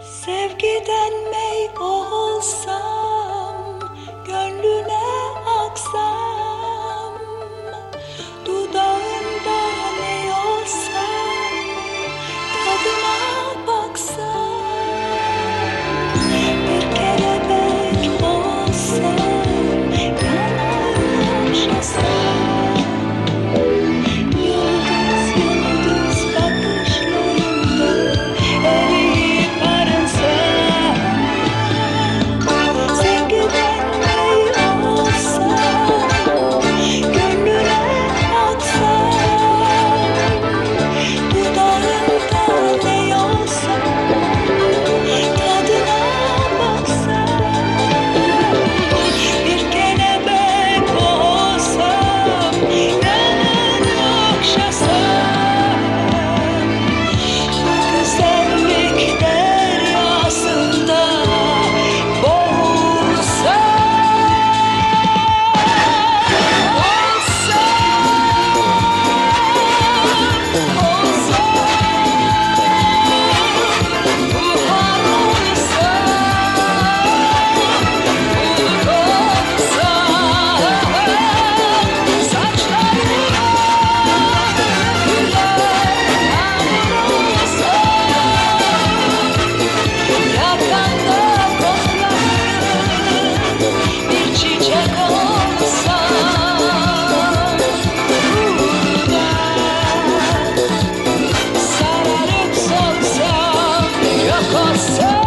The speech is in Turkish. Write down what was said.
Sevgiden mey olsam, gönlüne aksam, dudağında ne olsam, tadıma baksam, bir kelebek olsam, yanar. Show!